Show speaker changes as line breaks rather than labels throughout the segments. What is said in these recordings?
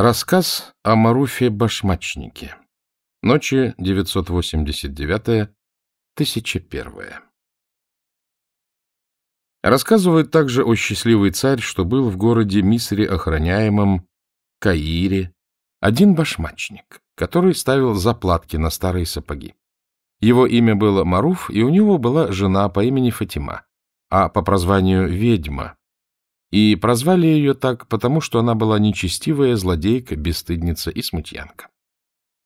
Рассказ о Маруфе-башмачнике. Ночи 989-1001. Рассказывает также о счастливый царь, что был в городе Мисре охраняемом Каире один башмачник, который ставил заплатки на старые сапоги. Его имя было Маруф, и у него была жена по имени Фатима, а по прозванию ведьма, и прозвали ее так, потому что она была нечестивая злодейка, бесстыдница и смутьянка.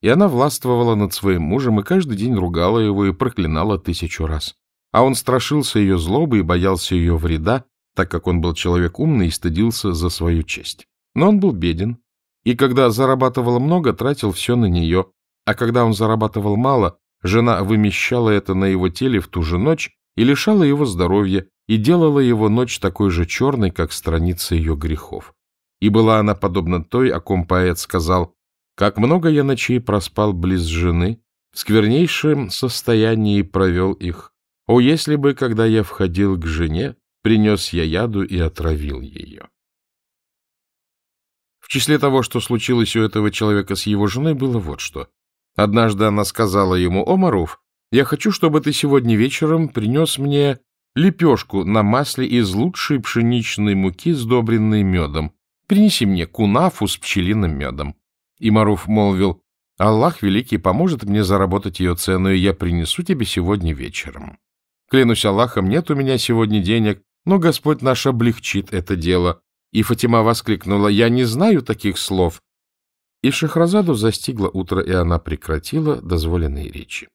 И она властвовала над своим мужем и каждый день ругала его и проклинала тысячу раз. А он страшился ее злобы и боялся ее вреда, так как он был человек умный и стыдился за свою честь. Но он был беден, и когда зарабатывал много, тратил все на нее, а когда он зарабатывал мало, жена вымещала это на его теле в ту же ночь и лишала его здоровья, и делала его ночь такой же черной, как страница ее грехов. И была она подобна той, о ком поэт сказал, «Как много я ночей проспал близ жены, в сквернейшем состоянии провел их. О, если бы, когда я входил к жене, принес я яду и отравил ее». В числе того, что случилось у этого человека с его женой, было вот что. Однажды она сказала ему, «О, Маруф, я хочу, чтобы ты сегодня вечером принес мне лепешку на масле из лучшей пшеничной муки, сдобренной медом. Принеси мне кунафу с пчелиным медом. И Маруф молвил, Аллах Великий поможет мне заработать ее цену, и я принесу тебе сегодня вечером. Клянусь Аллахом, нет у меня сегодня денег, но Господь наш облегчит это дело. И Фатима воскликнула, я не знаю таких слов. И Шахразаду застигло утро, и она прекратила дозволенные речи.